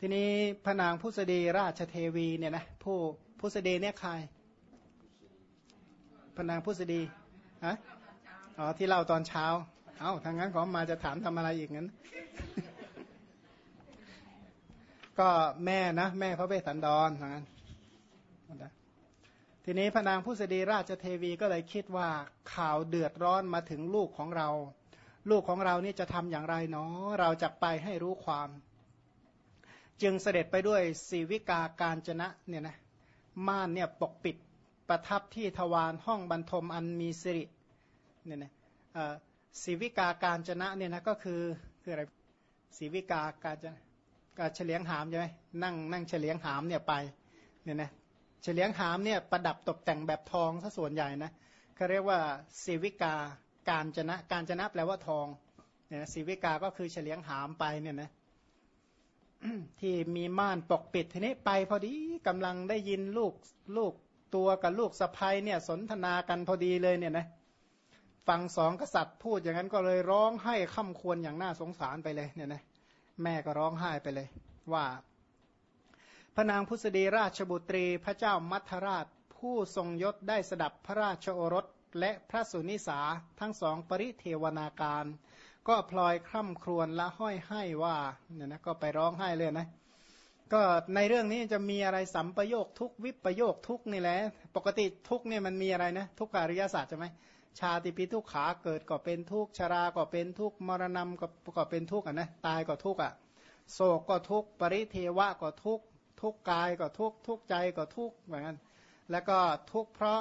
ทีนี้พระนางผู้สดีราชเทวีเนี่ยนะผู้ผู้สดีเนี่ยใครพระนางผู้สดีฮะอ๋อที่เล่าตอนเช้า เอา้าทางนั้นขอมาจะถามทำอะไรอีกงั้น ก็แม่นะ แม่พระเวสสันดรทางนั้นทีนี้พระนางผู้สดีราชเทวีก็เลยคิดว่าข่าวเดือดร้อนมาถึงลูกของเรา ลูกของเรานี่จะทำอย่างไรเนาะเราจะไปให้รู้ความ จึงเสด็จไปด้วยสีวิกาการจนะเนี่ยนะม่านเนี่ยปกปิดประทับที่ทวารห้องบรรทมอันมีสิริเนี่ยนะสีวิกาการจนะเนี่ยนะก็คือคืออะไรสีวิกาการจนะการเฉลียงหามใช่ไหมนั่งนั่งเฉลียงหามเนี่ยไปเนี่ยนะเฉลียงหามเนี่ยประดับตกแต่งแบบทองซะส่วนใหญ่นะเขาเรียกว่าสีวิกาการจนะการจนะแปลว่าทองเนี่ยสีวิกาก็คือเฉลียงหามไปเนี่ยนะ ที่มีม่านปกปิดทีนี้ไปพอดีกำลังได้ยินลูกลูกตัวกับลูกสะพ้ยเนี่ยสนทนากันพอดีเลยเนี่ยนะฟังสองกษัตริย์พูดอย่างนั้นก็เลยร้องไห้ค่ำควรอย่างน่าสงสารไปเลยเนี่ยนะแม่ก็ร้องไห้ไปเลย ว่าพระนางพุทธดีราชบุตรีพระเจ้ามัทราชผู้ทรงยศได้สดับพระราชโอรสและพระสุนิสาทั้งสองปริเทวนาการ ก็พลอยคร่ำครวญละห้อยให้ว่าเนี่ยนะก็ไปร้องไห้เลยนะก็ในเรื่องนี้จะมีอะไรสัมปโยคทุกวิปโยคทุกนี่แหละ ปกติทุกเนี่ยมันมีอะไรนะทุกอริยศาสตร์ใช่ไหมชาติปีทุกขาเกิดก็เป็นทุกชราก็เป็นทุกมรณะก็ก็เป็นทุกอะนะตายก็ทุกอะโศกก็ทุกปริเทวะก็ทุกทุกกายก็ทุกทุกใจก็ทุกเหมือนกันแล้วก็ทุกเพราะ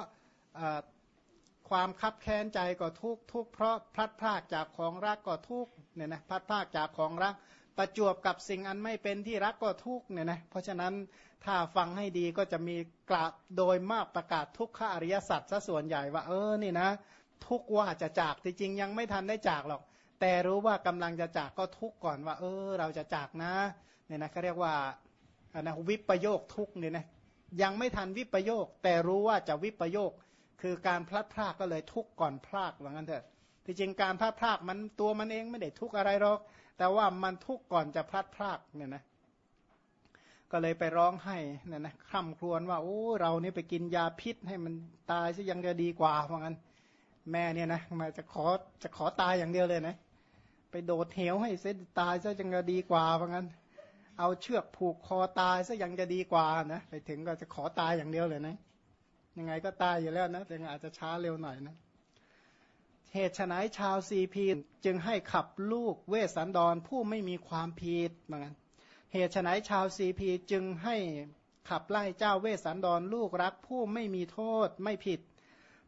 ความคับแค้นใจก็ทุกทุกเพราะพลัดพรากจากของรักก็ทุกเนี่ยนะพลัดพรากจากของรัก ประจวบกับสิ่งอันไม่เป็นที่รักก็ทุกเนี่ยนะเพราะฉะนั้นถ้าฟังให้ดีก็จะมีกราบโดยมากประกาศทุกขอริยสัจซะส่วนใหญ่ว่าเออนี่นะ ทุกว่าจะจากจริงยังไม่ทันได้จากหรอก แต่รู้ว่ากำลังจะจากก็ทุกก่อนว่า เออ เราจะจากนะเนี่ยนะเขาเรียกว่านะวิปโยคทุกเนี่ยนะยังไม่ทันวิปโยค แต่รู้ว่าจะวิปโยค คือการพลัดพรากก็เลยทุกก่อนพรากว่างั้นเถอะที่จริงการพลัดพรากมันตัวมันเองไม่ได้ทุกอะไรหรอก แต่ว่ามันทุกก่อนจะพลัดพรากเนี่ยนะก็เลยไปร้องให้นะนะคร่ำครวญว่าโอ้เรานี่ไปกินยาพิษให้มันตายซะยังจะดีกว่าว่างั้น แม่เนี่ยนะมาจะขอจะขอตายอย่างเดียวเลยนะไปโดดเหวให้เสียตายซะยังจะดีกว่าว่างั้น เอาเชือกผูกคอตายซะยังจะดีกว่านะไปถึงก็จะขอตายอย่างเดียวเลยนะ ยังไงก็ตายอยู่แล้วนะ แต่อาจจะช้าเร็วหน่อยนะเหตุฉนัยชาวซีพีจึงให้ขับลูกเวสสันดรผู้ไม่มีความผิดเหมือนกันเหตุฉนัยชาวซีพีจึงให้ขับไล่เจ้าเวสสันดรลูกรักผู้ไม่มีโทษไม่ผิด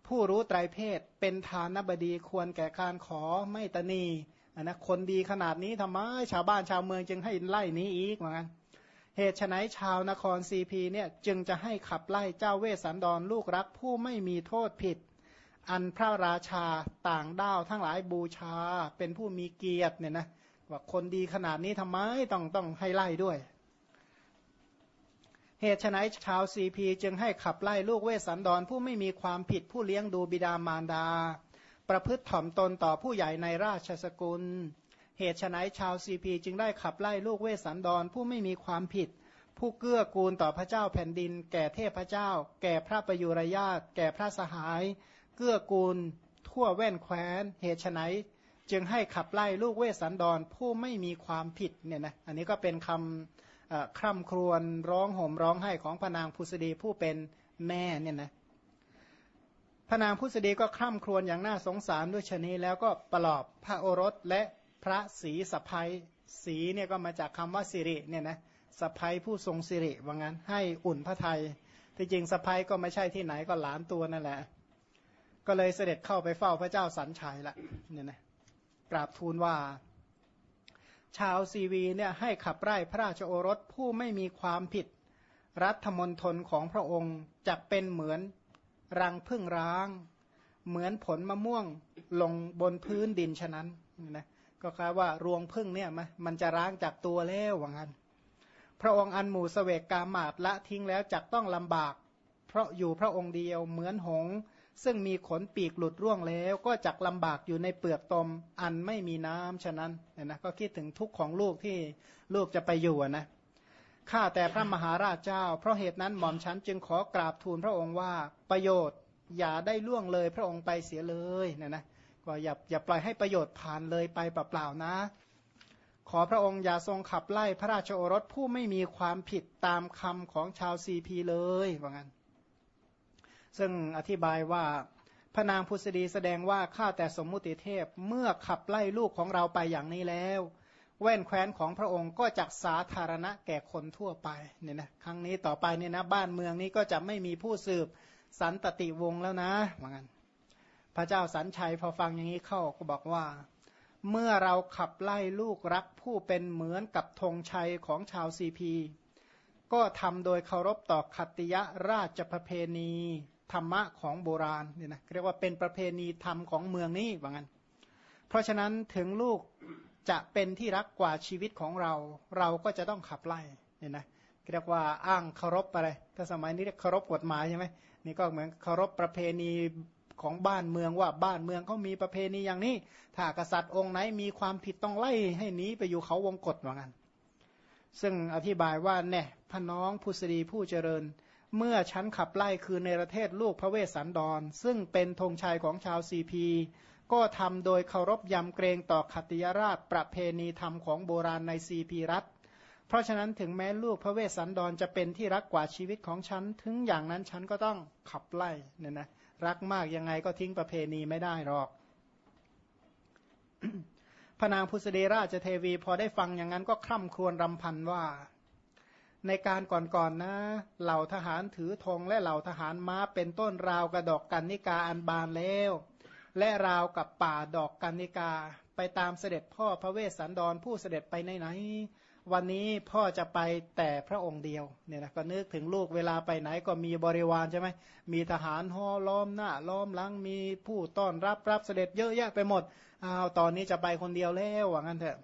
ผู้รู้ไตรเพศเป็นทานบดีควรแก่การขอไม่ตนีนะคนดีขนาดนี้ทำไมชาวบ้านชาวเมืองจึงให้ไล่นี้อีกเหมือนกัน เหตุไฉนชาวนครซีพีเนี่ยจึงจะให้ขับไล่เจ้าเวสสันดรลูกรักผู้ไม่มีโทษผิด อันพระราชาต่างด้าวทั้งหลายบูชาเป็นผู้มีเกียรติเนี่ยนะว่าคนดีขนาดนี้ทำไมต้องต้องให้ไล่ด้วยเหตุไฉนชาวซีพีจึงให้ขับไล่ลูกเวสสันดรผู้ไม่มีความผิดผู้เลี้ยงดูบิดามารดา ประพฤติถ่อมตนต่อผู้ใหญ่ในราชสกุล เหตุฉนัยชาวซีพีจึงได้ขับไล่ลูกเวสสันดรผู้ไม่มีความผิด ผู้เกื้อกูลต่อพระเจ้าแผ่นดิน แก่เทพเจ้า แก่พระประยุรญาตแก่พระสหาย เกื้อกูล ทั่วแว่นแคว้น เหตุฉนัยจึงให้ขับไล่ลูกเวสสันดรผู้ไม่มีความผิดเนี่ยนะอันนี้ก็เป็นคำคร่ำครวญร้องห่มร้องไห้ของพระนางพุษดีผู้เป็นแม่เนี่ยนะพระนางพุทธดีก็คร่ำครวญอย่างน่าสงสารด้วยชนีแล้วก็ปลอบพระโอรสและ พระศรีสะพายสีเนี่ยก็มาจากคำว่าสิริเนี่ยนะสะพายผู้ทรงสิริว่างั้นให้อุ่นพระไทยที่จริงสะพายก็ไม่ใช่ที่ไหนก็หลานตัวนั่นแหละ ก็เลยเสด็จเข้าไปเฝ้าพระเจ้าสันชัยละเนี่ยนะกราบทูลว่า ชาวซีวีเนี่ยให้ขับไล่พระราชโอรสผู้ไม่มีความผิด รัฐมนทนของพระองค์จะเป็นเหมือนรังพึ่งร้าง เหมือนผลมะม่วงลงบนพื้นดินฉะนั้นนะ ก็คือว่ารวงพึ่งเนี่ยมันจะร้างจากตัวแล้วว่างั้น พระองค์อันหมู่สเสวกกามาดละทิ้งแล้วจักต้องลำบาก เพราะอยู่พระองค์เดียวเหมือนหง ซึ่งมีขนปีกหลุดร่วงแล้ว ก็จักลำบากอยู่ในเปลือกตมอันไม่มีน้ำฉะนั้นเนี่ยนะก็คิดถึงทุกข์ของลูกที่ลูกจะไปอยู่นะข้าแต่พระมหาราชเจ้า เพราะเหตุนั้นหม่อมฉันจึงขอกราบทูลพระองค์ว่าประโยชน์อย่าได้ล่วงเลยพระองค์ไปเสียเลยเนี่ยนะ ก็อย่าอย่าปล่อยให้ประโยชน์ผ่านเลยไปเปล่าๆนะ ขอพระองค์อย่าทรงขับไล่พระราชโอรสผู้ไม่มีความผิดตามคำของชาวซีพีเลยว่างั้น ซึ่งอธิบายว่าพระนางพุษดีแสดงว่าข้าแต่สมมุติเทพเมื่อขับไล่ลูกของเราไปอย่างนี้แล้ว แว่นแคว้นของพระองค์ก็จะสาธารณะแก่คนทั่วไปเนี่ยนะครั้งนี้ต่อไปเนี่ยนะบ้านเมืองนี้ก็จะไม่มีผู้สืบสันตติวงศ์แล้วนะว่างั้น พระเจ้าสันชัยพอฟังอย่างนี้เข้าก็บอกว่า เมื่อเราขับไล่ลูกรักผู้เป็นเหมือนกับธงชัยของชาวซีพี ก็ทำโดยเคารพต่อขัตติยราชประเพณีธรรมะของโบราณเนี่ยนะเรียกว่าเป็นประเพณีธรรมของเมืองนี้ว่างั้น เพราะฉะนั้นถึงลูกจะเป็นที่รักกว่าชีวิตของเรา เราก็จะต้องขับไล่เนี่ยนะเรียกว่าอ้างเคารพอะไรถ้าสมัยนี้เรียกเคารพกฎหมายใช่ไหมนี่ก็เหมือนเคารพประเพณี ของบ้านเมืองว่าบ้านเมืองเขามีประเพณีอย่างนี้ ถ้ากษัตริย์องค์ไหนมีความผิดต้องไล่ให้หนีไปอยู่เขาวงกฏว่างั้น ซึ่งอธิบายว่าแน่พน้องผู้สดีผู้เจริญ เมื่อฉันขับไล่คือในประเทศลูกพระเวสสันดร ซึ่งเป็นธงชัยของชาวซีพี ก็ทำโดยเคารพยำเกรงต่อขัตติยราชประเพณีธรรมของโบราณในซีพีรัฐเพราะฉะนั้นถึงแม้ลูกพระเวสสันดรจะเป็นที่รักกว่าชีวิตของฉัน ถึงอย่างนั้นฉันก็ต้องขับไล่เนี่ยนะ รักมากยังไงก็ทิ้งประเพณีไม่ได้หรอกพระนางพุทธเดราชเทวี พอได้ฟังอย่างนั้นก็คร่ำครวญรำพันว่า ในการก่อนๆนนะ เหล่าทหารถือธงและเหล่าทหารม้าเป็นต้นราวกระดอกกันนิกาอันบานแล้ว และราวกับป่าดอกกันนิกา ไปตามเสด็จพ่อพระเวสสันดรผู้เสด็จไปไหนไหน วันนี้พ่อจะไปแต่พระองค์เดียวเนี่ยนะก็นึกถึงลูกเวลาไปไหนก็มีบริวารใช่ไหมมีทหารห้อล้อมหน้าล้อมหลังมีผู้ต้อนรับรับเสด็จเยอะแยะไปหมดอ้าวตอนนี้จะไปคนเดียวแล้วว่างั้นเถอะ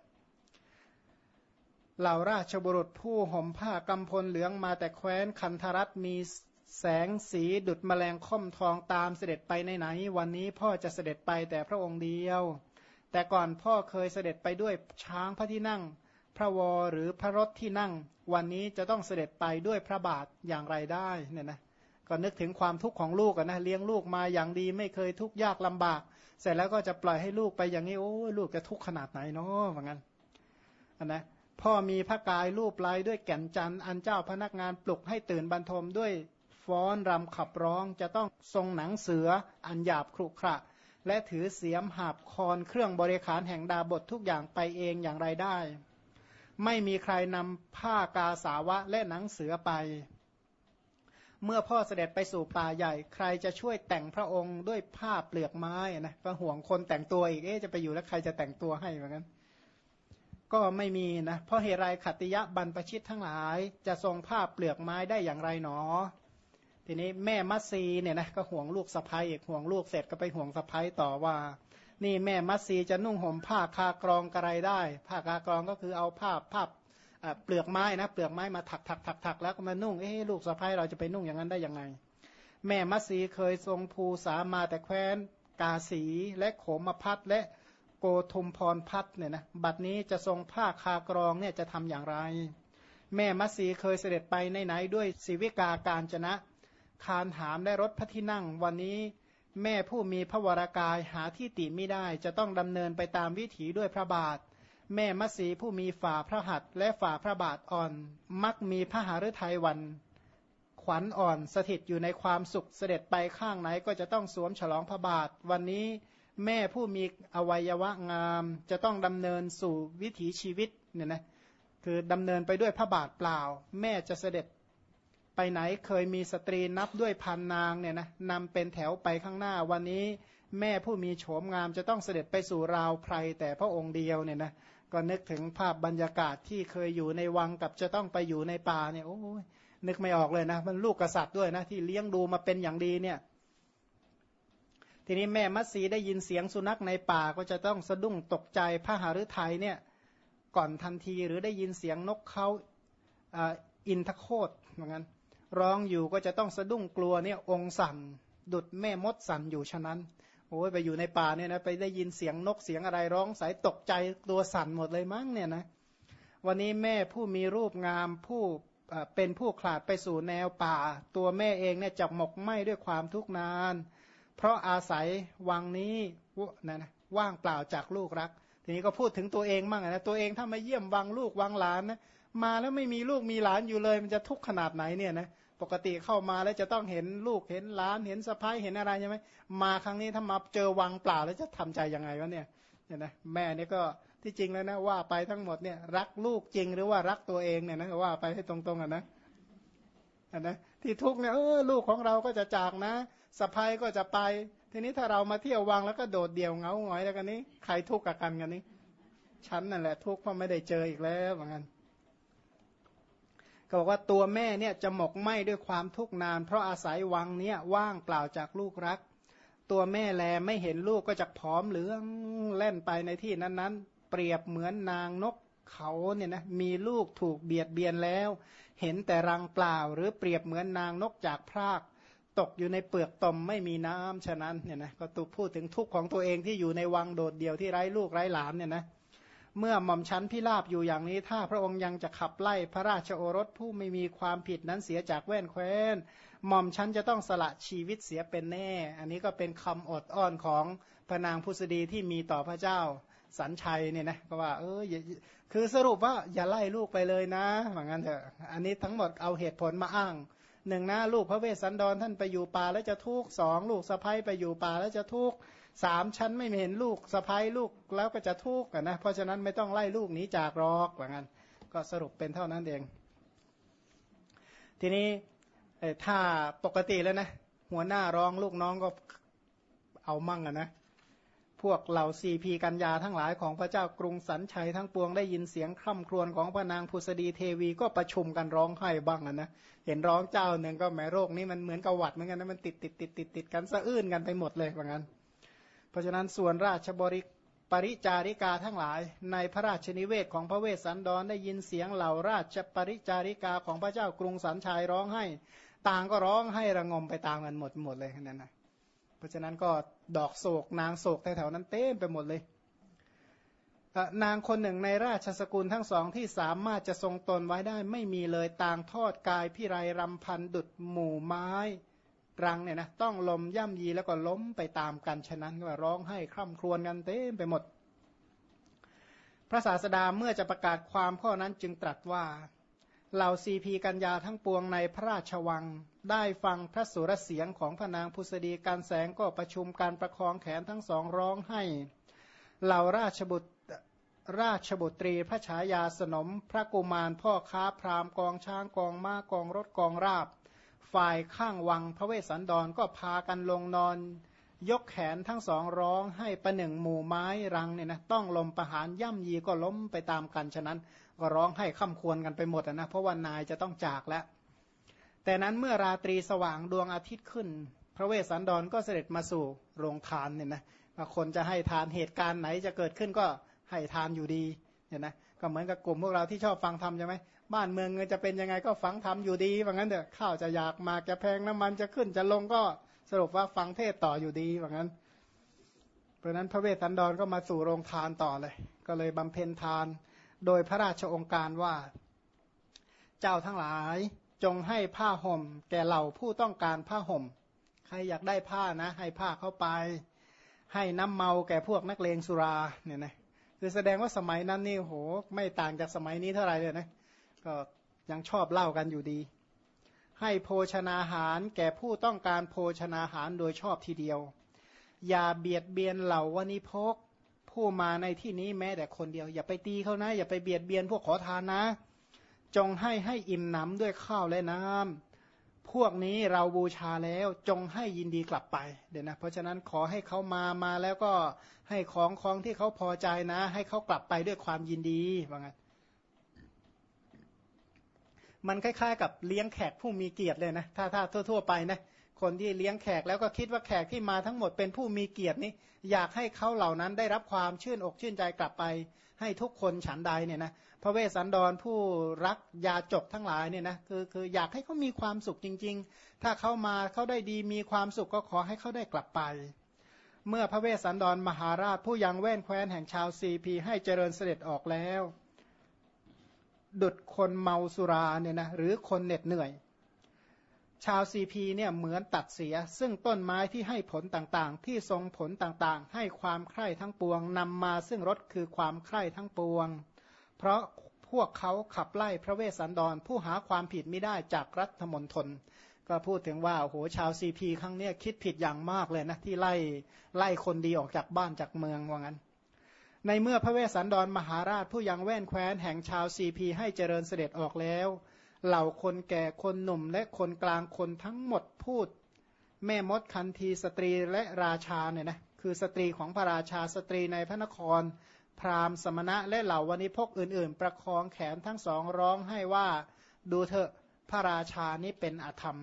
เหล่าราชบุรุษผู้ห่มผ้ากำพลเหลืองมาแต่แคว้นคันธรัตมีแสงสีดุดแมลงค่อมทองตามเสด็จไปในไหน วันนี้พ่อจะเสด็จไปแต่พระองค์เดียว แต่ก่อนพ่อเคยเสด็จไปด้วยช้างพระที่นั่ง ระวรหรือพระรถที่นั่ง วันนี้จะต้องเสด็จไปด้วยพระบาทอย่างไรได้เนี่ยนะก็นึกถึงความทุกข์ของลูกนะเลี้ยงลูกมาอย่างดีไม่เคยทุกข์ยากลำบาก เสร็จแล้วก็จะปล่อยให้ลูกไปอย่างนี้โอ้ลูกจะทุกข์ขนาดไหนเนาะว่างั้นนะพ่อมีพระกายรูปลายด้วยแก่นจันทร์อันเจ้าพนักงานปลุกให้ตื่นบรรทมด้วยฟ้อนรำขับร้องจะต้องทรงหนังเสืออันหยาบครุขระ และถือเสียมหาบคอนเครื่องบริขารแห่งดาบททุกอย่างไปเองอย่างไรได้ ไม่มีใครนำผ้ากาสาวะและหนังเสือไป เมื่อพ่อเสด็จไปสู่ป่าใหญ่ ใครจะช่วยแต่งพระองค์ด้วยผ้าเปลือกไม้นะก็ห่วงคนแต่งตัวอีกเอ๊จะไปอยู่แล้วใครจะแต่งตัวให้เหมือนกันก็ไม่มีนะเพราะเหตุไรขัตติยะบรรพชิตทั้งหลาย จะทรงภาพเปลือกไม้ได้อย่างไรหนอ ทีนี้แม่มัตซีเนี่ยนะก็ห่วงลูกสะพ้ายอีกห่วงลูกเสร็จก็ไปห่วงสะพ้ายต่อว่า นี่แม่มัตซีจะนุ่งห่มผ้าคากรองกระไรได้ ผ้าคากรองก็คือเอาผ้าผ้าเปลือกไม้นะเปลือกไม้มาถักถักถักถักแล้วก็มานุ่งเอ๊ลูกสะพ้ายเราจะไปนุ่งอย่างนั้นได้ยังไง แม่มัตซีเคยทรงภูสามาแต่แคว้นกาสีและโขมพัดและโกทุมพรพัฒเนี่ยนะบัดนี้จะทรงผ้าคากรองเนี่ยจะทำอย่างไร แม่มัสีเคยเสด็จไปในไหนด้วยศิวิกาการจนะ คานหามและรถพระที่นั่ง วันนี้ แม่ผู้มีพระวรากายหาที่ติไม่ได้ จะต้องดำเนินไปตามวิถีด้วยพระบาท แม่มัสีผู้มีฝ่าพระหัตถ์และฝ่าพระบาทอ่อน มักมีพระหฤทัยวัน ขวัญอ่อนสถิตอยู่ในความสุขเสด็จไปข้างไหนก็จะต้องสวมฉลองพระบาท วันนี้แม่ผู้มีอวัยวะงาม จะต้องดำเนินสู่วิถีชีวิตเนี่ยนะคือดำเนินไปด้วยพระบาทเปล่า แม่จะเสด็จ ไปไหนเคยมีสตรีนับด้วยพันนางเนี่ยนะนำเป็นแถวไปข้างหน้าวันนี้แม่ผู้มีโฉมงามจะต้องเสด็จไปสู่ราวไพรแต่พระองค์เดียวเนี่ยนะก็นึกถึงภาพบรรยากาศที่เคยอยู่ในวังกับจะต้องไปอยู่ในป่าเนี่ยโอ้ยนึกไม่ออกเลยนะ มันลูกกษัตริย์ด้วยนะที่เลี้ยงดูมาเป็นอย่างดีเนี่ย ทีนี้แม่มัตสีได้ยินเสียงสุนัขในป่าก็จะต้องสะดุ้งตกใจพระหฤทัยเนี่ย ก่อนทันทีหรือได้ยินเสียงนกเขาอินทโคตเหมือนกัน ร้องอยู่ก็จะต้องสะดุ้งกลัวเนี่ยองสั่นดุดแม่มดสั่นอยู่ฉะนั้นโอ้ยไปอยู่ในป่าเนี่ยนะไปได้ยินเสียงนกเสียงอะไรร้องสายตกใจตัวสั่นหมดเลยมั้งเนี่ยนะวันนี้แม่ผู้มีรูปงามผู้เป็นผู้ขลาดไปสู่แนวป่า ตัวแม่เองเนี่ยจะหมกไหมด้วยความทุกข์นาน เพราะอาศัยวังนี้นะนะว่างเปล่าจากลูกรัก ทีนี้ก็พูดถึงตัวเองมั่งนะตัวเองถ้ามาเยี่ยมวังลูกวังหลานนะมาแล้วไม่มีลูกมีหลานอยู่เลย มันจะทุกข์ขนาดไหนเนี่ยนะ ปกติเข้ามาแล้วจะต้องเห็นลูกเห็นหลานเห็นสะพ้ายเห็นอะไรใช่ไหมมาครั้งนี้ถ้ามาเจอวังเปล่าแล้วจะทำใจยังไงวะเนี่ยเนี่ยนะแม่เนี่ยก็ที่จริงแล้วนะว่าไปทั้งหมดเนี่ยรักลูกจริงหรือว่ารักตัวเองเนี่ยนะว่าไปให้ตรงๆอะนะอันนะที่ทุกเนี่ยเออลูกของเราก็จะจากนะสะพ้ายก็จะไป ทีนี้ถ้าเรามาเที่ยววังแล้วก็โดดเดี่ยวเงาหงอยแล้วกันนี้ใครทุกข์กับกันกันนี้ฉันนั่นแหละทุกข์เพราะไม่ได้เจออีกแล้วเหมือนกัน ก็บอกว่าตัวแม่เนี่ยจะหมกไหมด้วยความทุกข์นาน เพราะอาศัยวังเนี่ยว่างเปล่าจากลูกรัก ตัวแม่แลไม่เห็นลูกก็จะผอมเหลืองเล่นไปในที่นั้นๆ เปรียบเหมือนนางนกเขาเนี่ยนะมีลูกถูกเบียดเบียนแล้ว เห็นแต่รังเปล่า หรือเปรียบเหมือนนางนกจากพราก ตกอยู่ในเปลือกตมไม่มีน้ำฉะนั้นเนี่ยนะก็ตุพูดถึงทุกข์ของตัวเองที่อยู่ในวังโดดเดี่ยวที่ไร้ลูกไร้หลานเนี่ยนะเเมื่อหม่อมชั้นพิราบอยู่อย่างนี้ ถ้าพระองค์ยังจะขับไล่พระราชโอรสผู้ไม่มีความผิดนั้นเสียจากแว่นแคว้น หม่อมชั้นจะต้องสละชีวิตเสียเป็นแน่ อันนี้ก็เป็นคำอดอ้อนของพระนางพุษดีที่มีต่อพระเจ้าสันชัยเนี่ยนะก็ว่าเออคือสรุปว่าอย่าไล่ลูกไปเลยนะเหมือนกันเถอะอันนี้ทั้งหมดเอาเหตุผลมาอ้างหนึ่งนะลูกพระเวสสันดรท่านไปอยู่ป่าแล้วจะทุกข์สองลูกสะพ้ยไปอยู่ป่าแล้วจะทุกข์ สามชั้นไม่เห็นลูกสะพ้ายลูกแล้วก็จะทุกข์นะเพราะฉะนั้นไม่ต้องไล่ลูกหนีจากรอกว่างั้นก็สรุปเป็นเท่านั้นเอง ทีนี้ถ้าปกติแล้วนะ หัวหน้าร้องลูกน้องก็เอามั่งอะนะพวกเหล่าซีพีกัญญาทั้งหลายของพระเจ้ากรุงสันชัยทั้งปวงได้ยินเสียงคร่ำครวญของพระนางพุษดีเทวีก็ประชุมกันร้องไห้บ้างนะเห็นร้องเจ้าหนึ่งก็แหมโรคนี้มันเหมือนกับหวัดเหมือนกันนะมันติดติดติดติดติดกันสะอื้นกันไปหมดเลยว่างั้น เพราะฉะนั้นส่วนราชบริปริจาริกาทั้งหลาย ในพระราชนิเวศของพระเวสสันดรได้ยินเสียงเหล่าราชปริจาริกาของพระเจ้ากรุงสันชัยร้องไห้ ต่างก็ร้องให้ระงมไปตามกันหมดหมดเลยนั่นนะเพราะฉะนั้นก็ดอกโศกนางโศกแถวๆนั้นเต็มไปหมดเลยนางคนหนึ่งในราชสกุลทั้งสองที่สามารถจะทรงตนไว้ได้ไม่มีเลยต่างทอดกายพิไรรำพันดุดหมู่ไม้ รังเนี่ยนะต้องลมย่ำยีแล้วก็ล้มไปตามกันฉะนั้นก็ร้องให้คร่ำครวญกันเต็มไปหมด พระศาสดาเมื่อจะประกาศความข้อนั้นจึงตรัสว่าเหล่าซีพีกัญญาทั้งปวงในพระราชวัง ได้ฟังพระสุรเสียงของพระนางพุษดีการแสงก็ประชุมการประคองแขนทั้งสองร้องให้เหล่าราชบุตรราชบุตรีพระฉายาสนม พระกุมารพ่อค้าพราหมณ์กองช้างกองม้ากองรถกองราบ ฝ่ายข้างวังพระเวสสันดรก็พากันลงนอน ยกแขนทั้งสองร้องให้ประหนึ่งหมู่ไม้รังเนี่ยนะต้องลมประหารย่ำยีก็ล้มไปตามกันฉะนั้น ก็ร้องให้ค่ำควรกันไปหมดนะเพราะว่านายจะต้องจากแล้ว แต่นั้นเมื่อราตรีสว่างดวงอาทิตย์ขึ้น พระเวสสันดรก็เสด็จมาสู่โรงทานเนี่ยนะคนจะให้ทานเหตุการณ์ไหนจะเกิดขึ้นก็ให้ทานอยู่ดีเนี่ยนะก็เหมือนกับกลุ่มพวกเราที่ชอบฟังธรรมใช่ไหม บ้านเมืองเงินจะเป็นยังไงก็ฟังธรรมอยู่ดีว่างั้นเถอะข้าวจะอยากมาจะแพงน้ำมันจะขึ้นจะลงก็สรุปว่าฟังเทศต่ออยู่ดีว่างั้น เพราะนั้นพระเวสสันดรก็มาสู่โรงทานต่อเลย ก็เลยบำเพ็ญทาน โดยพระราชองค์การว่า เจ้าทั้งหลายจงให้ผ้าห่ม แก่เหล่าผู้ต้องการผ้าห่ม ใครอยากได้ผ้านะ ให้ผ้าเข้าไป ให้น้ำเมาแก่พวกนักเลงสุราเนี่ยนะคือแสดงว่าสมัยนั้นนี่โหไม่ต่างจากสมัยนี้เท่าไหร่เลยนะ ก็ยังชอบเล่ากันอยู่ดี ให้โภชนาหารแก่ผู้ต้องการโภชนาหารโดยชอบทีเดียว อย่าเบียดเบียนเหล่าวณิพกผู้มาในที่นี้แม้แต่คนเดียว อย่าไปตีเขานะ อย่าไปเบียดเบียนพวกขอทานนะ จงให้ให้อิ่มหนำด้วยข้าวและน้ำพวกนี้เราบูชาแล้วจงให้ยินดีกลับไปเดี๋ยวนะ เพราะฉะนั้นขอให้เขามามาแล้วก็ให้ของของที่เขาพอใจนะ ให้เขากลับไปด้วยความยินดีว่างั้น มันคล้ายๆ กับเลี้ยงแขกผู้มีเกียรติเลยนะถ้าถ้าทั่ว ๆ ไปนะคนที่เลี้ยงแขกแล้วก็คิดว่าแขกที่มาทั้งหมดเป็นผู้มีเกียรตินี้ อยากให้เขาเหล่านั้นได้รับความชื่นอกชื่นใจกลับไป ให้ทุกคนฉันใดเนี่ยนะพระเวสสันดรผู้รักยาจกทั้งหลายเนี่ยนะคือคืออยากให้เขามีความสุขจริง ๆ ถ้าเขามาเขาได้ดีมีความสุขก็ขอให้เขาได้กลับไป เมื่อพระเวสสันดรมหาราชผู้ยังแว่นแคว้นแห่งชาวซีพีให้เจริญเสด็จออกแล้ว ดุดคนเมาสุราเนี่ยนะหรือคนเหน็ดเหนื่อย ชาวซีพีเนี่ยเหมือนตัดเสีย ซึ่งต้นไม้ที่ให้ผลต่างๆ ที่ทรงผลต่างๆ ให้ความใคร่ทั้งปวงนำมาซึ่งรถคือความใคร่ทั้งปวง เพราะพวกเขาขับไล่พระเวสสันดร ผู้หาความผิดไม่ได้จากรัฐมนตรก็พูดถึงว่าโอ้โหชาวสีพีครั้งนี้คิดผิดอย่างมากเลยนะที่ไล่ไล่คนดีออกจากบ้านจากเมืองว่างั้น ในเมื่อพระเวสสันดรมหาราชผู้ยังแว่นแคว้นแห่งชาวสีพีให้เจริญเสด็จออกแล้ว เหล่าคนแก่คนหนุ่มและคนกลางคนทั้งหมดพูด หมอมดขันทีสตรีและราชาเนี่ยนะคือสตรีของพระราชาสตรีในพระนคร พราหมณ์สมณะและเหล่าวันิพกอื่น ๆ ประคองแขนทั้งสองร้องไห้ว่าดูเถอะพระราชานี้เป็นอธรรม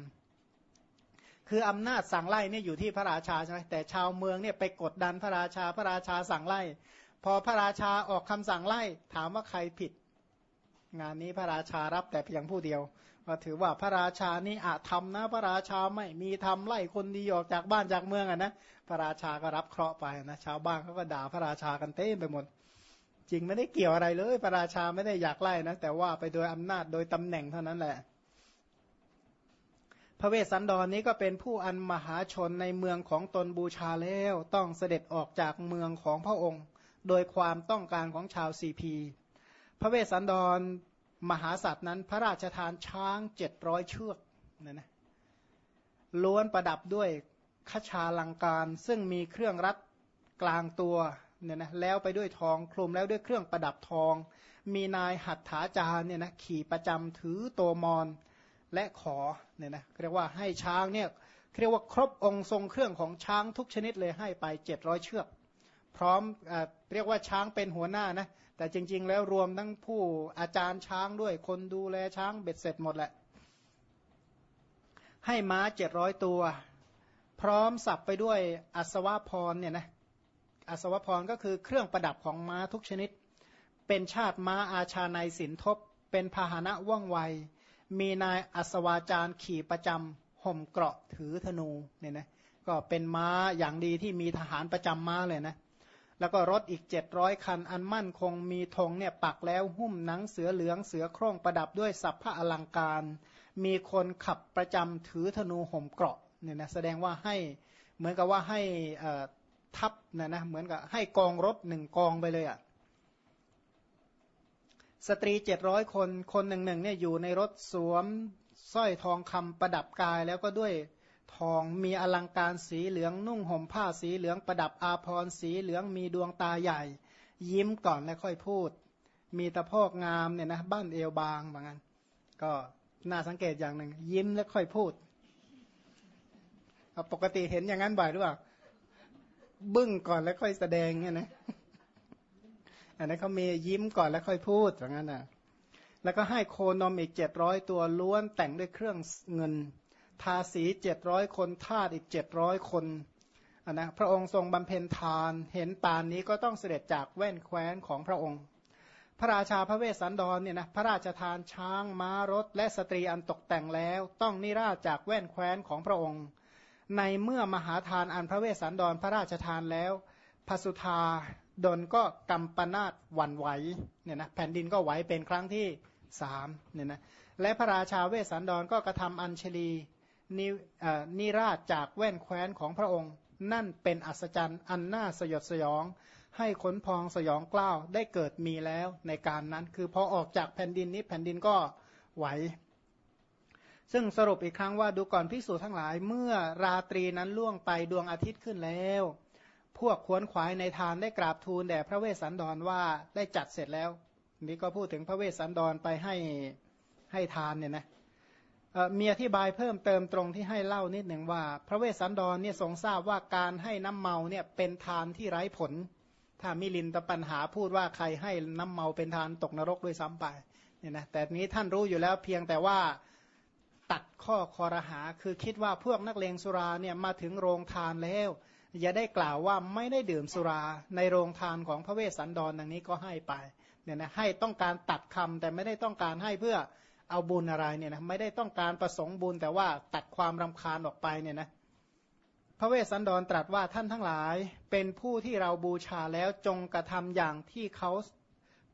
คืออำนาจสั่งไล่เนี่ยอยู่ที่พระราชาใช่ไหมแต่ชาวเมืองเนี่ยไปกดดันพระราชาพระราชาสั่งไล่ พอพระราชาออกคำสั่งไล่ ถามว่าใครผิด งานนี้พระราชารับแต่เพียงผู้เดียวก็ถือว่าพระราชานี่อาจทำนะ พระราชาไม่มีทำไล่คนดีออกจากบ้านจากเมืองอะนะพระราชาก็รับเคราะห์ไปนะชาวบ้านเขาก็ด่าพระราชากันเต้ไปหมด จริงไม่ได้เกี่ยวอะไรเลย พระราชาไม่ได้อยากไล่นะแต่ว่าไปโดยอำนาจโดยตำแหน่งเท่านั้นแหละพระเวสสันดรนนี้ก็เป็นผู้อันมหาชนในเมืองของตนบูชาแล้ว ต้องเสด็จออกจากเมืองของพระองค์ โดยความต้องการของชาวซีพี พระเวสสันดรมหาสัตว์นั้น พระราชทานช้างเจ็ดร้อยเชือกนี่ยนะล้วนประดับด้วยขชาลังการ ซึ่งมีเครื่องรัดกลางตัวเนี่ยนะแล้วไปด้วยทองคลุมแล้วด้วยเครื่องประดับทอง มีนายหัตถาจารเนี่ยนะขี่ประจำถือโตมอนและขอเนี่ยนะเรียกว่าให้ช้างเนี่ยเรียกว่าครบองค์ทรงเครื่องของช้างทุกชนิดเลยให้ไปเจ็ดร้อยเชือก พร้อมอเรียกว่าช้างเป็นหัวหน้านะแต่จริง ๆ แล้วรวมทั้งผู้อาจารย์ช้างด้วยคนดูแลช้างเบ็ดเสร็จหมดแหละ ให้ม้าเจ็ดร้อยตัว พร้อมสับไปด้วยอัศวพรเนี่ยนะอัศวพรก็คือเครื่องประดับของม้าทุกชนิด เป็นชาติม้าอาชาในสินทบ เป็นพาหนะว่องไว มีนายอัศวาจารย์ขี่ประจำห่มเกราะถือธนูเนี่ยนะก็เป็นม้าอย่างดีที่มีทหารประจำม้าเลยนะ แล้วก็รถอีกเจ็ดร้อยคันอันมั่นคงมีธงเนี่ยปักแล้วหุ้มหนังเสือเหลืองเสือโคร่งประดับด้วยสัพพะอลังการ มีคนขับประจำถือธนูห่มเกราะเนี่ยนะแสดงว่าให้เหมือนกับว่าให้ทัพนะนะเหมือนกับให้กองรถหนึ่งกองไปเลยอะ่ะสตรีเจ็ดร้อยคนคนหนึ่งหนึ่งเนี่ยอยู่ในรถสวมสร้อยทองคำประดับกายแล้วก็ด้วย ทองมีอลังการสีเหลืองนุ่งห่มผ้าสีเหลืองประดับอาพรสีเหลืองมีดวงตาใหญ่ ยิ้มก่อนแล้วค่อยพูด มีตะพอกงามเนี่ยนะบ้านเอวบางบางงั้นก็น่าสังเกตอย่างหนึ่งยิ้มแล้วค่อยพูดปกติเห็นอย่างนั้นบ่อยหรือเปล่าบึ้งก่อนแล้วค่อยแสดงเนี่ยนะอันนั้นเขามียิ้มก่อนแล้วค่อยพูดอย่างนั้นนะแล้วก็ให้โคนมอีกเจ็ดร้อยตัวล้วนแต่งด้วยเครื่องเงิน ทาสีเจ็ดร้อยคนทาสอีกเจ็ดร้อยคนนนะพระองค์ทรงบำเพ็ญทาน เห็นปานนี้ก็ต้องเสด็จจากแว่นแคว้นของพระองค์ พระราชาพระเวสสันดรเนี่ยนะพระราชทานช้างม้ารถ และสตรีอันตกแต่งแล้ว ต้องนิราศจากแว่นแคว้นของพระองค์ ในเมื่อมหาทานอันพระเวสสันดรพระราชทานแล้วพสุธาดลก็กัมปนาทหวั่นไหวเนี่ยนะแผ่นดินก็ไหวเป็นครั้งที่สามเนี่ยนะและพระราชาเวสสันดรก็กระทำอัญชลี นิราศจากแว่นแคว้นของพระองค์ นั่นเป็นอัศจรรย์อันน่าสยดสยอง ให้ขนพองสยองกล้าวได้เกิดมีแล้วในการนั้น คือพอออกจากแผ่นดินนี้แผ่นดินก็ไหวซึ่งสรุปอีกครั้งว่าดูก่อนพิสูจน์ทั้งหลาย เมื่อราตรีนั้นล่วงไปดวงอาทิตย์ขึ้นแล้ว พวกขวนขวายในทานได้กราบทูลแด่พระเวสสันดรว่าได้จัดเสร็จแล้ว นี่ก็พูดถึงพระเวสสันดรไปให้ให้ทานเนี่ยนะ มีอธิบายเพิ่มเติมตรงที่ให้เล่านิดหนึ่งว่า พระเวสสันดรเนี่ยทรงทราบว่าการให้น้ำเมาเนี่ยเป็นทานที่ไร้ผล ถ้ามิลินตปัญหาพูดว่าใครให้น้ำเมาเป็นทานตกนรกด้วยซ้ำไปเนี่ยนะแต่นี้ท่านรู้อยู่แล้วเพียงแต่ว่าตัดข้อคอรหาคือคิดว่าพวกนักเลงสุราเนี่ยมาถึงโรงทานแล้ว อย่าได้กล่าวว่าไม่ได้ดื่มสุราในโรงทานของพระเวสสันดรดังนี้ก็ให้ไปเนี่ยนะให้ต้องการตัดคำแต่ไม่ได้ต้องการให้เพื่อ เอาบุญอะไรเนี่ยนะไม่ได้ต้องการประสงค์บุญแต่ว่าตัดความรำคาญออกไปเนี่ยนะพระเวสสันดรตรัสว่าท่านทั้งหลายเป็นผู้ที่เราบูชาแล้วจงกระทำอย่างที่เขา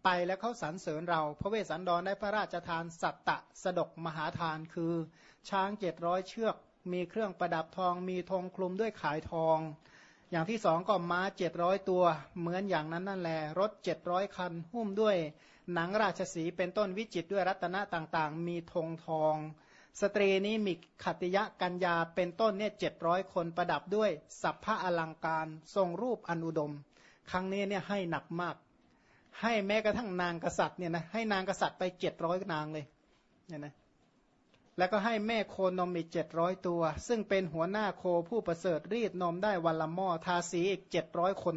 ไปแล้วเขาสรรเสริญเรา พระเวสสันดรได้พระราชทานสัตตะสดกมหาทานคือ ช้างเจ็ดร้อยเชือก มีเครื่องประดับทอง มีธงคลุมด้วยขายทอง อย่างที่สองก็ม้าเจ็ดร้อยตัว เหมือนอย่างนั้นนั่นแหละรถเจ็ดร้อยคัน หุ้มด้วยหนังราชสีเป็นต้นวิจิตด้วยรัตนะต่างๆ มีธงทอง สตรีนี้มีขัติยะกัญญาเป็นต้นเนี่ยเจ็ดร้อยคนประดับด้วยสัพพะอลังการทรงรูปอนุดม ครั้งนี้เนี่ยให้หนักมาก ให้แม้กระทั่งนางกษัตริย์เนี่ยนะให้นางกษัตริย์ไปเจ็ดร้อยนางเลยเนี่ยนะ แล้วก็ให้แม่โคนมอีกเจ็ดร้อยตัว ซึ่งเป็นหัวหน้าโคผู้ประเสริฐรีดนมได้วันละหม้อทาสีอีกเจ็ดร้อยคน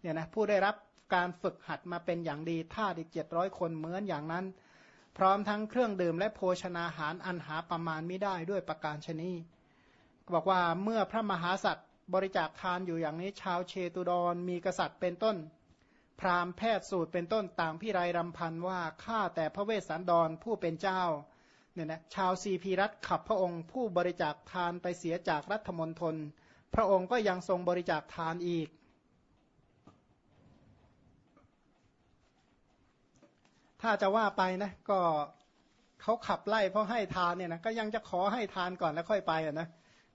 เนี่ยนะผู้ได้รับการฝึกหัดมาเป็นอย่างดีท่าอีกเจ็ดร้อยคนเหมือนอย่างนั้น พร้อมทั้งเครื่องดื่มและโภชนาหารอันหาประมาณไม่ได้ด้วยประการชนีบอกว่าเมื่อพระมหาสัตว์บริจาคทานอยู่อย่างนี้ชาวเชตุดรมีกษัตริย์เป็นต้น พราหมณ์แพทย์สูตรเป็นต้นต่างพิไรรำพันว่าข้าแต่พระเวสสันดรผู้เป็นเจ้า เนี่ยนะชาวซีพีรัตขับพระองค์ผู้บริจาคทานไปเสียจากรัฐมนตรพระองค์ก็ยังทรงบริจาคทานอีก ถ้าจะว่าไปนะก็เขาขับไล่เพราะให้ทานเนี่ยนะก็ยังจะขอให้ทานก่อนแล้วค่อยไปอะนะ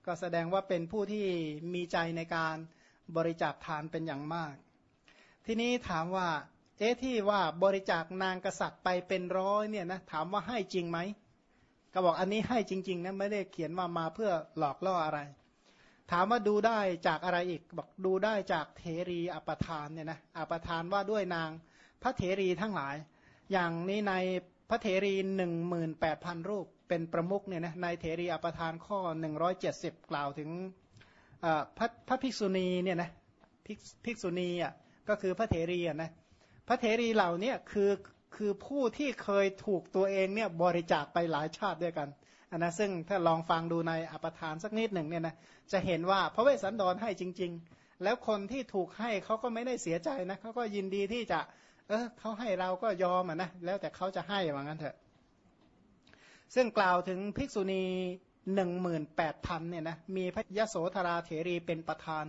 ก็แสดงว่าเป็นผู้ที่มีใจในการบริจาคทานเป็นอย่างมาก ทีนี้ถามว่า เอ๊ะที่ว่าบริจาคนางกษัตริย์ไปเป็นร้อยเนี่ยนะถามว่าให้จริงไหม ก็บอกอันนี้ให้จริงๆนะไม่ได้เขียนว่ามาเพื่อหลอกล่ออะไร ถามว่าดูได้จากอะไรอีกบอกดูได้จากเทรีอัปทานเนี่ยนะอัปทานว่าด้วยนางพระเทรีทั้งหลาย อย่างนี้ในพระเถรีหนึ่งหมื่นแปดพันรูปเป็นประมุกเนี่ยนะในเถรีอปทานข้อหนึ่งร้อยเจ็ดสิบกล่าวถึงพระพระภิกษุณีเนี่ยนะภิกษุณีอะก็คือพระเถรีอะนะพระเถรีเหล่านี้คือ คือผู้ที่เคยถูกตัวเองเนี่ยบริจาคไปหลายชาติด้วยกันอันนะซึ่งถ้าลองฟังดูในอปทานสักนิดหนึ่งเนี่ยนะจะเห็นว่าพระเวสสันดรให้จริง ๆ แล้วคนที่ถูกให้เขาก็ไม่ได้เสียใจนะเขาก็ยินดีที่จะ เออเขาให้เราก็ยอมอะนะแล้วแต่เขาจะให้ว่างั้นเถอะ ซึ่งกล่าวถึงภิกษุณีหนึ่งหมื่นแปดพันเนี่ยนะมีพระยโสธราเถรีเป็นประธาน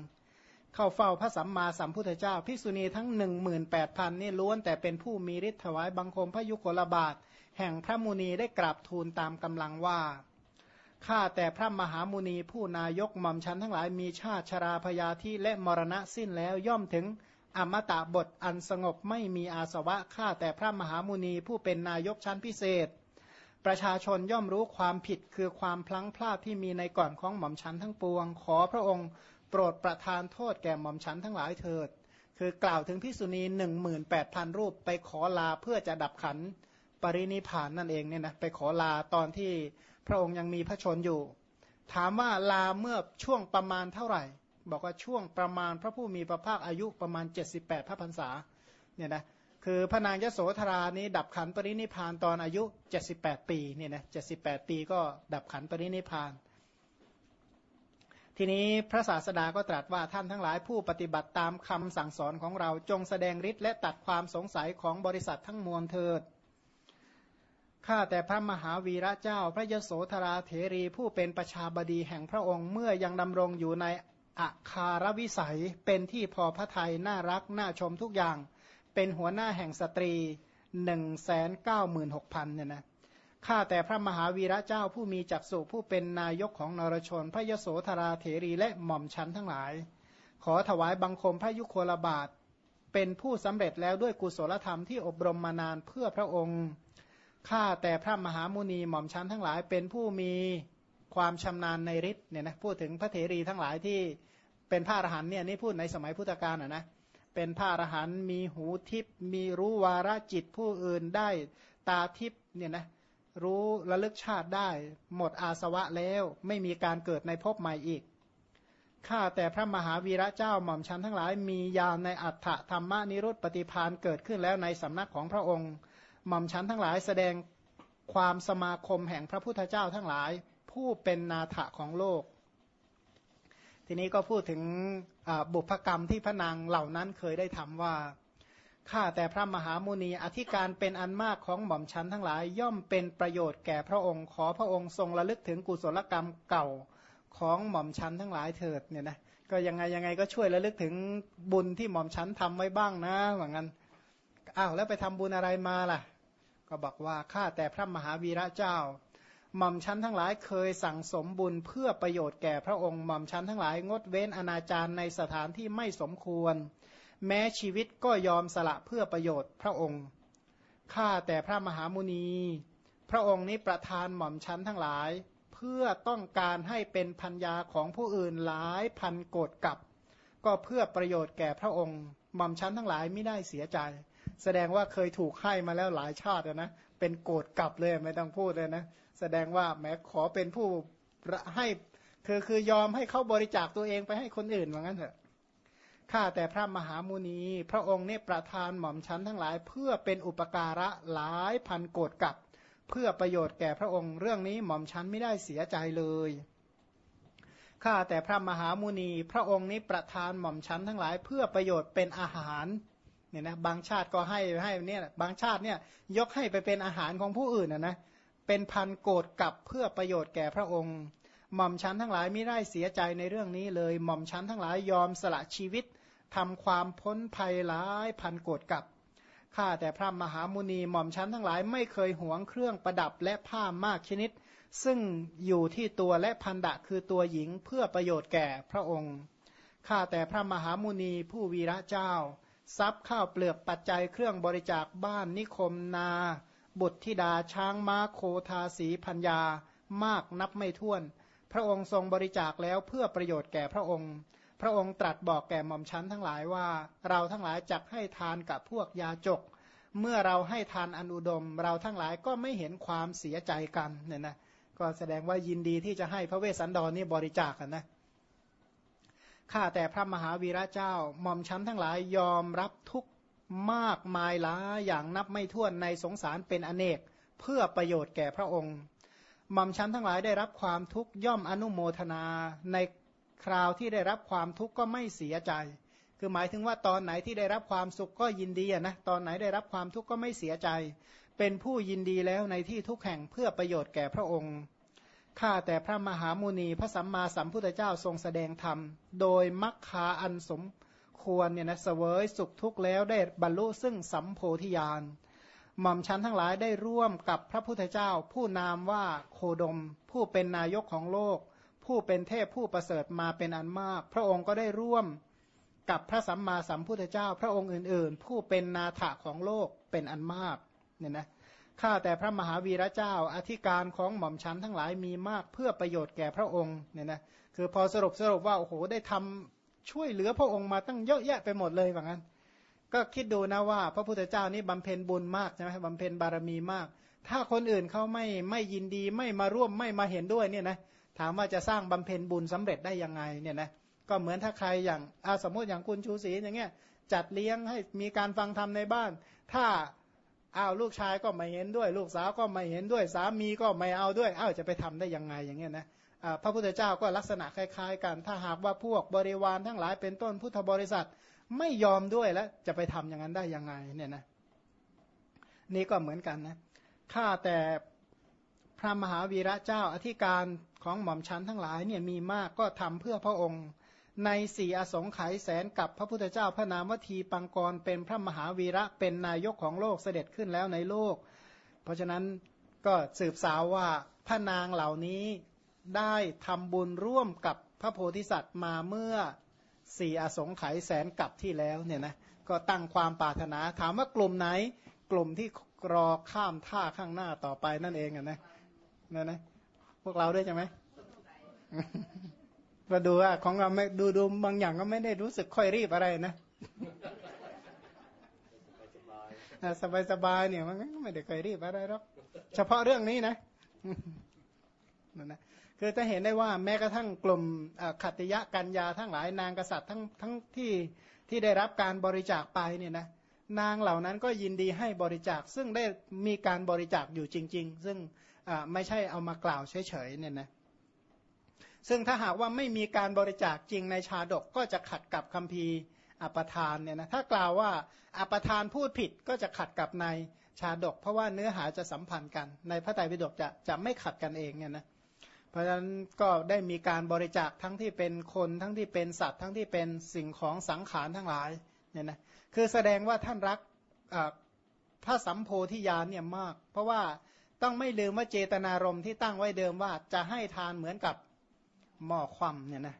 เข้าเฝ้าพระสัมมาสัมพุทธเจ้า ภิกษุณีทั้งหนึ่งหมื่นแปดพันนี่ล้วนแต่เป็นผู้มีฤทธิ์ถวายบังคมพระยุคลบาท แห่งพระมุนีได้กราบทูลตามกำลังว่าข้าแต่พระมหามุนีผู้นายกหม่อมฉันทั้งหลายมีชาติชราพยาธิและมรณะสิ้นแล้วย่อมถึงอมตบทอันสงบไม่มีอาสวะข้าแต่พระมหามุนีผู้เป็นนายกชั้นพิเศษ ประชาชนย่อมรู้ความผิดคือความพลั้งพลาดที่มีในก่อนของหม่อมฉันทั้งปวง ขอพระองค์ โปรดประทานโทษแก่หม่อมฉันทั้งหลายเถิด คือกล่าวถึงภิกษุณีหนึ่งหมื่นแปดพันรูปไปขอลาเพื่อจะดับขันธ์ปรินิพานนั่นเองเนี่ยนะไปขอลาตอนที่พระองค์ยังมีพระชนอยู่ ถามว่าลาเมื่อช่วงประมาณเท่าไหร่ บอกว่าช่วงประมาณพระผู้มีพระภาคอายุประมาณ 78พระพรรษาเนี่ยนะคือพระนางยโสธรานี้ดับขันปรินิพานตอนอายุ 78 ปีเนี่ยนะ78 ปีก็ดับขันปรินิพาน ทีนี้พระศาสดาก็ตรัสว่าท่านทั้งหลายผู้ปฏิบัติตามคำสั่งสอนของเราจงแสดงฤทธิ์และตัดความสงสัยของบริษัททั้งมวลเถิด ข้าแต่พระมหาวีระเจ้า พระยโสธราเถรีผู้เป็นประชาบดีแห่งพระองค์เมื่อยังดำรงอยู่ในอาคารวิสัยเป็นที่พอพระทัยน่ารักน่าชมทุกอย่าง เป็นหัวหน้าแห่งสตรีหนึ่งแสนเก้าหมื่นหกพันเนี่ยนะ ข้าแต่พระมหาวีระเจ้าผู้มีจักษุผู้เป็นนายกของนรชน พระยโสธราเถรีและหม่อมชันทั้งหลาย ขอถวายบังคมพระยุคลบาท เป็นผู้สำเร็จแล้วด้วยกุศลธรรมที่อบรมมานานเพื่อพระองค์ข้าแต่พระมหามุนีหม่อมชันทั้งหลายเป็นผู้มีความชำนาญในฤทธิ์เนี่ยนะพูดถึงพระเถรีทั้งหลายที่เป็นพระอรหันต์เนี่ยนี่พูดในสมัยพุทธกาลอะนะเป็นพระอรหันต์มีหูทิพมีรู้วาระจิตผู้อื่นได้ตาทิพเนี่ยนะ รู้ระลึกชาติได้ หมดอาสวะแล้วไม่มีการเกิดในภพใหม่อีกข้าแต่พระมหาวีระเจ้าหม่อมชันทั้งหลายมียาในอัฏฐธรรมนิรุตปฏิพานเกิดขึ้นแล้วในสำนักของพระองค์ หม่อมชันทั้งหลายแสดงความสมาคมแห่งพระพุทธเจ้าทั้งหลาย ผู้เป็นนาถะของโลก ทีนี้ก็พูดถึงบุพกรรมที่พระนางเหล่านั้นเคยได้ทำว่า ข้าแต่พระมหามุนีอธิการเป็นอันมากของหม่อมชันทั้งหลายย่อมเป็นประโยชน์แก่พระองค์ ขอพระองค์ทรงระลึกถึงกุศลกรรมเก่าของหม่อมชันทั้งหลายเถิดเนี่ยนะก็ยังไงยังไงก็ช่วยระลึกถึงบุญที่หม่อมชันทำไว้บ้างนะเหมือนกันอ้าวแล้วไปทำบุญอะไรมาล่ะ ก็บอกว่าข้าแต่พระมหาวีระเจ้าหม่อมชั้นทั้งหลายเคยสั่งสมบุญเพื่อประโยชน์แก่พระองค์หม่อมชั้นทั้งหลายงดเว้นอนาจารในสถานที่ไม่สมควร แม้ชีวิตก็ยอมสละเพื่อประโยชน์พระองค์ข้าแต่พระมหามุนี พระองค์นี้ประทานหม่อมชั้นทั้งหลาย เพื่อต้องการให้เป็นพัญญาของผู้อื่นหลายพันโกดกับ ก็เพื่อประโยชน์แก่พระองค์หม่อมชั้นทั้งหลายไม่ได้เสียใจ แสดงว่าเคยถูกให้มาแล้วหลายชาตินะเป็นโกดกับเลยไม่ต้องพูดเลยนะแสดงว่าแม้ขอเป็นผู้ให้คือคือยอมให้เขาบริจาคตัวเองไปให้คนอื่นว่างั้นเถอะ ข้าแต่พระมหามุนี พระองค์เนี่ยประทานหม่อมชั้นทั้งหลาย เพื่อเป็นอุปการะหลายพันโกดกับ เพื่อประโยชน์แก่พระองค์เรื่องนี้หม่อมชั้นไม่ได้เสียใจเลยข้าแต่พระมหามุนี พระองค์นี้ประทานหม่อมชั้นทั้งหลาย เพื่อประโยชน์เป็นอาหารเนี่ยนะบางชาติก็ให้ให้เนี่ยบางชาติเนี่ยยกให้ไปเป็นอาหารของผู้อื่นนะนะเป็นพันโกรธกับเพื่อประโยชน์แก่พระองค์หม่อมชั้นทั้งหลายไม่ได้เสียใจในเรื่องนี้เลย หม่อมชั้นทั้งหลายยอมสละชีวิต ทำความพ้นภัยหลายพันโกรธกับข้าแต่พระมหามุนีหม่อมชั้นทั้งหลายไม่เคยหวงเครื่องประดับและผ้ามากชนิด ซึ่งอยู่ที่ตัวและพันดะคือตัวหญิงเพื่อประโยชน์แก่พระองค์ข้าแต่พระมหามุนีผู้วีระเจ้า ทรัพย์ข้าวเปลือกปัจจัยเครื่องบริจาคบ้านนิคมนา บุตรธิดาช้างม้าโคทาสีพัญญามากนับไม่ถ้วน พระองค์ทรงบริจาคแล้วเพื่อประโยชน์แก่พระองค์ พระองค์ตรัสบอกแก่หม่อมชั้นทั้งหลายว่า เราทั้งหลายจักให้ทานกับพวกยาจก เมื่อเราให้ทานอนุดม เราทั้งหลายก็ไม่เห็นความเสียใจกันเนี่ยนะก็แสดงว่ายินดีที่จะให้พระเวสสันดรนี่บริจาคกันนะข้าแต่พระมหาวีระเจ้าหม่อมชั้นทั้งหลายยอมรับทุกมากมายหลายอย่างนับไม่ถ้วนในสงสารเป็นอเนกเพื่อประโยชน์แก่พระองค์หม่อมชั้นทั้งหลายได้รับความทุกข์ย่อมอนุโมทนาใน คราวที่ได้รับความทุกข์ก็ไม่เสียใจ คือหมายถึงว่าตอนไหนที่ได้รับความสุขก็ยินดีนะ ตอนไหนได้รับความทุกข์ก็ไม่เสียใจ เป็นผู้ยินดีแล้วในที่ทุกแห่งเพื่อประโยชน์แก่พระองค์ข้าแต่พระมหามุนีพระสัมมาสัมพุทธเจ้าทรงแสดงธรรม โดยมัคคาอันสมควรเนี่ยนะเสวยสุขทุกข์แล้วได้บรรลุซึ่งสัมโพธิญาณหม่อมชั้นทั้งหลายได้ร่วมกับพระพุทธเจ้า ผู้นามว่าโคดม ผู้เป็นนายกของโลก ผู้เป็นเทพผู้ประเสริฐมาเป็นอันมาก พระองค์ก็ได้ร่วมกับพระสัมมาสัมพุทธเจ้า พระองค์อื่น ๆ ผู้เป็นนาถะของโลกเป็นอันมากเนี่ยนะข้าแต่พระมหาวีระเจ้าอธิการของหม่อมชั้นทั้งหลายมีมากเพื่อประโยชน์แก่พระองค์เนี่ยนะคือพอสรุปสรุปว่าโอ้โหได้ทำช่วยเหลือพระองค์มาตั้งเยอะแยะไปหมดเลยว่างั้น ก็คิดดูนะว่า พระพุทธเจ้านี่บำเพ็ญบุญมากใช่ไหมบำเพ็ญบารมีมาก ถ้าคนอื่นเขาไม่ไม่ยินดีไม่มาร่วมไม่มาเห็นด้วยเนี่ยนะ ถามว่าจะสร้างบำเพ็ญบุญสำเร็จได้ยังไงเนี่ยนะก็เหมือนถ้าใครอย่างอาสมมติอย่างคุณชูศรีอย่างเงี้ยจัดเลี้ยงให้มีการฟังธรรมในบ้าน ถ้าอ้าวลูกชายก็ไม่เห็นด้วย ลูกสาวก็ไม่เห็นด้วย สามีก็ไม่เอาด้วยอ้าวจะไปทำได้ยังไงอย่างเงี้ยนะพระพุทธเจ้าก็ลักษณะคล้ายๆ กัน ถ้าหากว่าพวกบริวารทั้งหลายเป็นต้นพุทธบริษัทไม่ยอมด้วยแล้วจะไปทำอย่างนั้นได้ยังไงเนี่ยนะนี่ก็เหมือนกันนะข้าแต่พระมหาวีระเจ้าอธิการ ของหม่อมชันทั้งหลายเนี่ยมีมากก็ทำเพื่อพระองค์ ในสี่อสงไขยแสนกับพระพุทธเจ้าพระนามวทีปังกรเป็นพระมหาวีระเป็นนายกของโลกเสด็จขึ้นแล้วในโลก เพราะฉะนั้นก็สืบสาวว่าพระนางเหล่านี้ได้ทำบุญร่วมกับพระโพธิสัตว์มาเมื่อสี่อสงไขยแสนกับที่แล้วเนี่ยนะก็ตั้งความปรารถนาถามว่ากลุ่มไหน กลุ่มที่รอข้ามท่าข้างหน้าต่อไปนั่นเองนะนั่นนะ พวกเราด้วยใช่ไหมมาดูว่าของเราไม่ดูดูบางอย่างก็ไม่ได้รู้สึกค่อยรีบอะไรนะสบายสบายเนี่ยมันไม่ได้ค่อยรีบอะไรหรอกเฉพาะเรื่องนี้นะนั่นนะคือจะเห็นได้ว่าแม้กระทั่งกลุ่มขัตยะกัญญาทั้งหลายนางกษัตริย์ทั้งทั้งที่ที่ได้รับการบริจาคไปเนี่ยนะนางเหล่านั้นก็ยินดีให้บริจาคซึ่งได้มีการบริจาคอยู่จริง ๆ ซึ่งไม่ใช่เอามากล่าวเฉยๆเนี่ยนะซึ่งถ้าหากว่าไม่มีการบริจาคจริงในชาดกก็จะขัดกับคัมภีร์อปทานเนี่ยนะถ้ากล่าวว่าอปทานพูดผิดก็จะขัดกับในชาดก เพราะว่าเนื้อหาจะสัมพันธ์กัน ในพระไตรปิฎกจะจะไม่ขัดกันเองเนี่ยนะเพราะฉะนั้นก็ได้มีการบริจาคทั้งที่เป็นคนทั้งที่เป็นสัตว์ทั้งที่เป็นสิ่งของสังขารทั้งหลายเนี่ยนะคือแสดงว่าท่านรักพระสัมโพธิญาณเนี่ยมาก เพราะว่า ต้องไม่ลืมว่าเจตนารมณ์ที่ตั้งไว้เดิมว่าจะให้ทานเหมือนกับหม้อความเนี่ยนะ